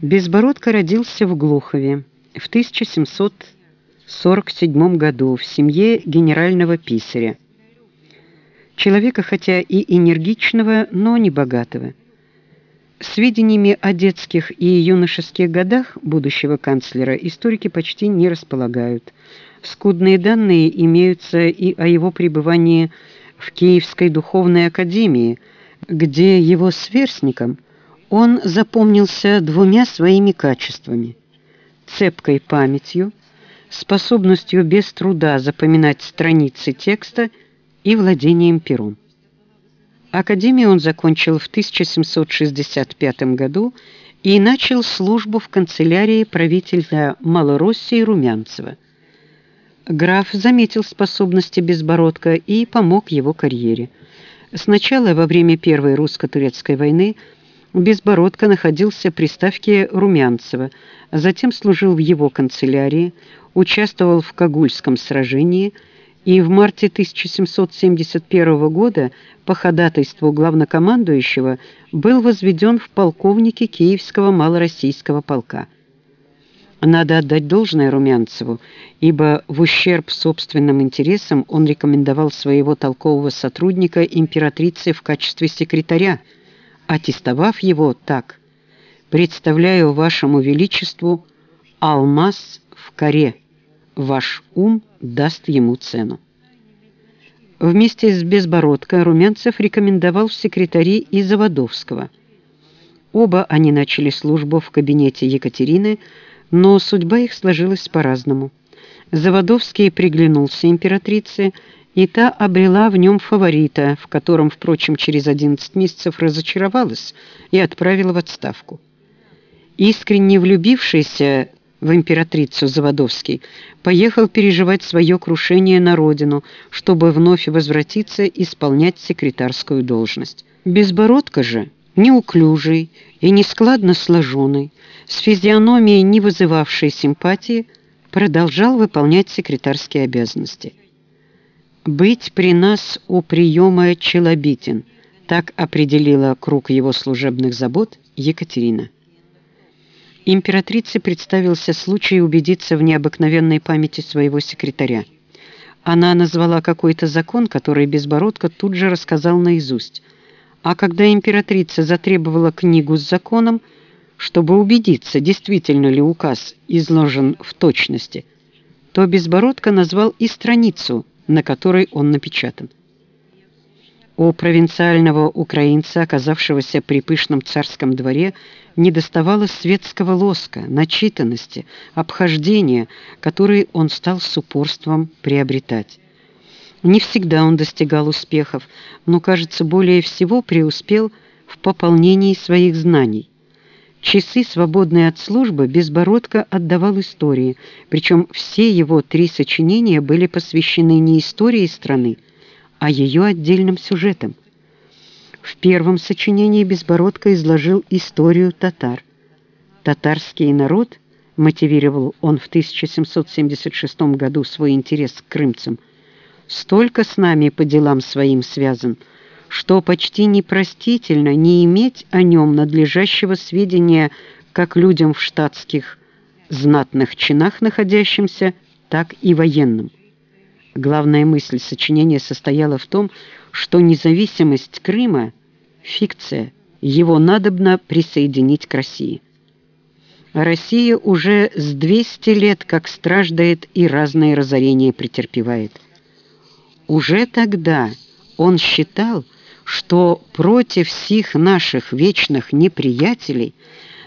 Безбородко родился в Глухове в 1747 году в семье генерального писаря. Человека, хотя и энергичного, но не богатого. Сведениями о детских и юношеских годах будущего канцлера историки почти не располагают. Скудные данные имеются и о его пребывании в Киевской духовной академии – где его сверстникам он запомнился двумя своими качествами – цепкой памятью, способностью без труда запоминать страницы текста и владением пером. Академию он закончил в 1765 году и начал службу в канцелярии правителя Малороссии Румянцева. Граф заметил способности Безбородка и помог его карьере – Сначала, во время Первой русско-турецкой войны, Безбородко находился при ставке Румянцева, затем служил в его канцелярии, участвовал в Кагульском сражении и в марте 1771 года по ходатайству главнокомандующего был возведен в полковнике Киевского малороссийского полка. Надо отдать должное Румянцеву, ибо в ущерб собственным интересам он рекомендовал своего толкового сотрудника императрице в качестве секретаря, аттестовав его так «Представляю вашему величеству алмаз в коре, ваш ум даст ему цену». Вместе с Безбородко Румянцев рекомендовал в секретари и Заводовского. Оба они начали службу в кабинете Екатерины, но судьба их сложилась по-разному. Заводовский приглянулся императрице, и та обрела в нем фаворита, в котором, впрочем, через 11 месяцев разочаровалась и отправила в отставку. Искренне влюбившийся в императрицу Заводовский поехал переживать свое крушение на родину, чтобы вновь возвратиться исполнять секретарскую должность. Безбородко же, неуклюжий и нескладно сложенный, с физиономией, не вызывавшей симпатии, продолжал выполнять секретарские обязанности. «Быть при нас у приема Челобитин», так определила круг его служебных забот Екатерина. Императрице представился случай убедиться в необыкновенной памяти своего секретаря. Она назвала какой-то закон, который Безбородко тут же рассказал наизусть. А когда императрица затребовала книгу с законом, чтобы убедиться, действительно ли указ изложен в точности, то Безбородко назвал и страницу, на которой он напечатан. У провинциального украинца, оказавшегося при пышном царском дворе, недоставало светского лоска, начитанности, обхождения, которые он стал с упорством приобретать. Не всегда он достигал успехов, но, кажется, более всего преуспел в пополнении своих знаний. Часы, свободные от службы, Безбородко отдавал истории, причем все его три сочинения были посвящены не истории страны, а ее отдельным сюжетам. В первом сочинении Безбородко изложил историю татар. Татарский народ, мотивировал он в 1776 году свой интерес к крымцам, столько с нами по делам своим связан – что почти непростительно не иметь о нем надлежащего сведения как людям в штатских знатных чинах находящимся, так и военным. Главная мысль сочинения состояла в том, что независимость Крыма – фикция, его надобно присоединить к России. Россия уже с 200 лет как страждает и разные разорения претерпевает. Уже тогда он считал, что против всех наших вечных неприятелей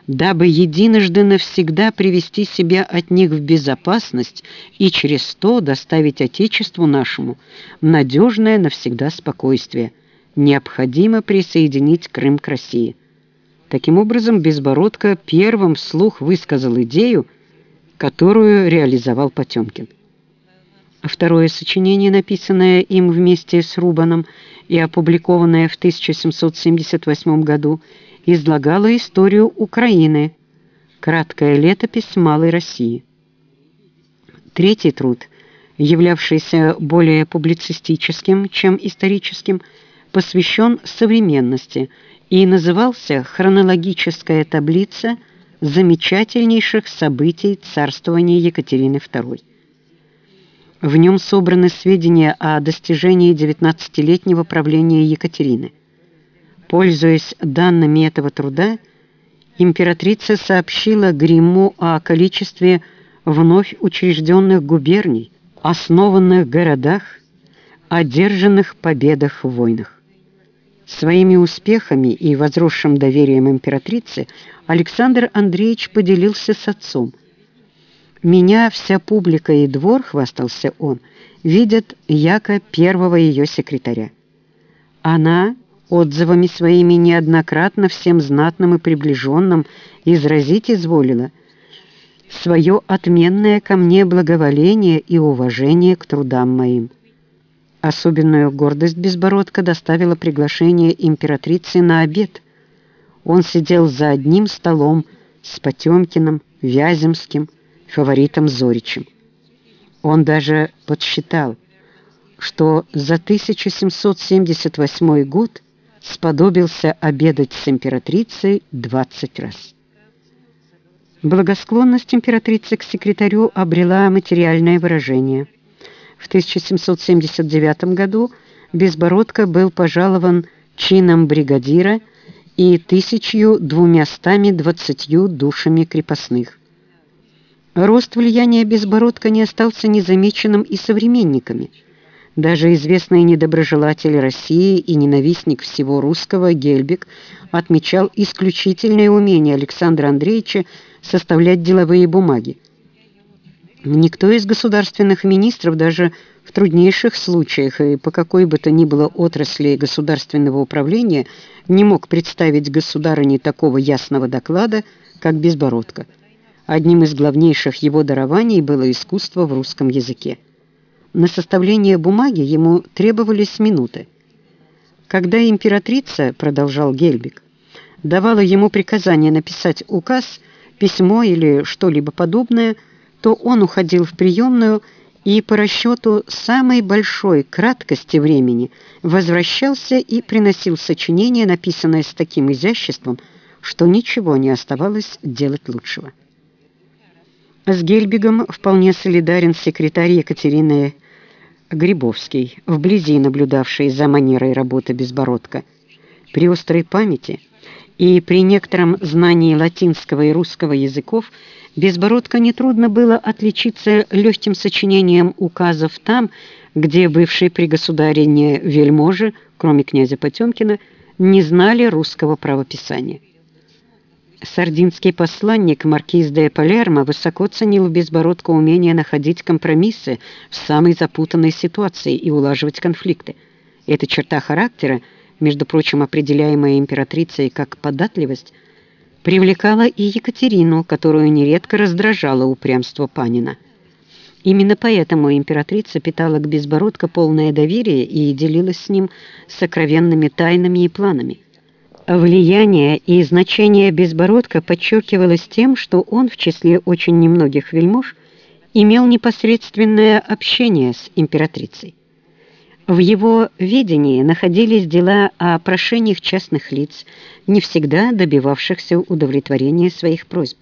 дабы единожды навсегда привести себя от них в безопасность и через то доставить Отечеству нашему надежное навсегда спокойствие. Необходимо присоединить Крым к России. Таким образом, Безбородко первым вслух высказал идею, которую реализовал Потемкин. Второе сочинение, написанное им вместе с Рубаном и опубликованное в 1778 году, излагала историю Украины, краткая летопись Малой России. Третий труд, являвшийся более публицистическим, чем историческим, посвящен современности и назывался «Хронологическая таблица замечательнейших событий царствования Екатерины II». В нем собраны сведения о достижении 19-летнего правления Екатерины. Пользуясь данными этого труда, императрица сообщила Гриму о количестве вновь учрежденных губерний, основанных городах, одержанных победах в войнах. Своими успехами и возросшим доверием императрицы Александр Андреевич поделился с отцом. «Меня вся публика и двор, — хвастался он, — видят яко первого ее секретаря. Она отзывами своими неоднократно всем знатным и приближенным изразить изволила свое отменное ко мне благоволение и уважение к трудам моим. Особенную гордость Безбородка доставила приглашение императрицы на обед. Он сидел за одним столом с Потемкиным, Вяземским, фаворитом Зоричем. Он даже подсчитал, что за 1778 год сподобился обедать с императрицей 20 раз. Благосклонность императрицы к секретарю обрела материальное выражение. В 1779 году Безбородко был пожалован чином бригадира и 1220 душами крепостных. Рост влияния Безбородка не остался незамеченным и современниками – даже известный недоброжелатель России и ненавистник всего русского Гельбик отмечал исключительное умение Александра Андреевича составлять деловые бумаги. Никто из государственных министров даже в труднейших случаях и по какой бы то ни было отрасли государственного управления не мог представить государыне такого ясного доклада, как Безбородко. Одним из главнейших его дарований было искусство в русском языке. На составление бумаги ему требовались минуты. Когда императрица, продолжал Гельбик, давала ему приказание написать указ, письмо или что-либо подобное, то он уходил в приемную и по расчету самой большой краткости времени возвращался и приносил сочинение, написанное с таким изяществом, что ничего не оставалось делать лучшего. С Гельбигом вполне солидарен секретарь Екатерины Грибовский, вблизи наблюдавший за манерой работы Безбородка. При острой памяти и при некотором знании латинского и русского языков Безбородко нетрудно было отличиться легким сочинением указов там, где бывшие при государине вельможи, кроме князя Потемкина, не знали русского правописания. Сардинский посланник маркиз де Палермо высоко ценил Безбородко умение находить компромиссы в самой запутанной ситуации и улаживать конфликты. Эта черта характера, между прочим, определяемая императрицей как податливость, привлекала и Екатерину, которую нередко раздражало упрямство Панина. Именно поэтому императрица питала к Безбородко полное доверие и делилась с ним сокровенными тайнами и планами. Влияние и значение Безбородка подчеркивалось тем, что он в числе очень немногих вельмож имел непосредственное общение с императрицей. В его видении находились дела о прошениях частных лиц, не всегда добивавшихся удовлетворения своих просьб.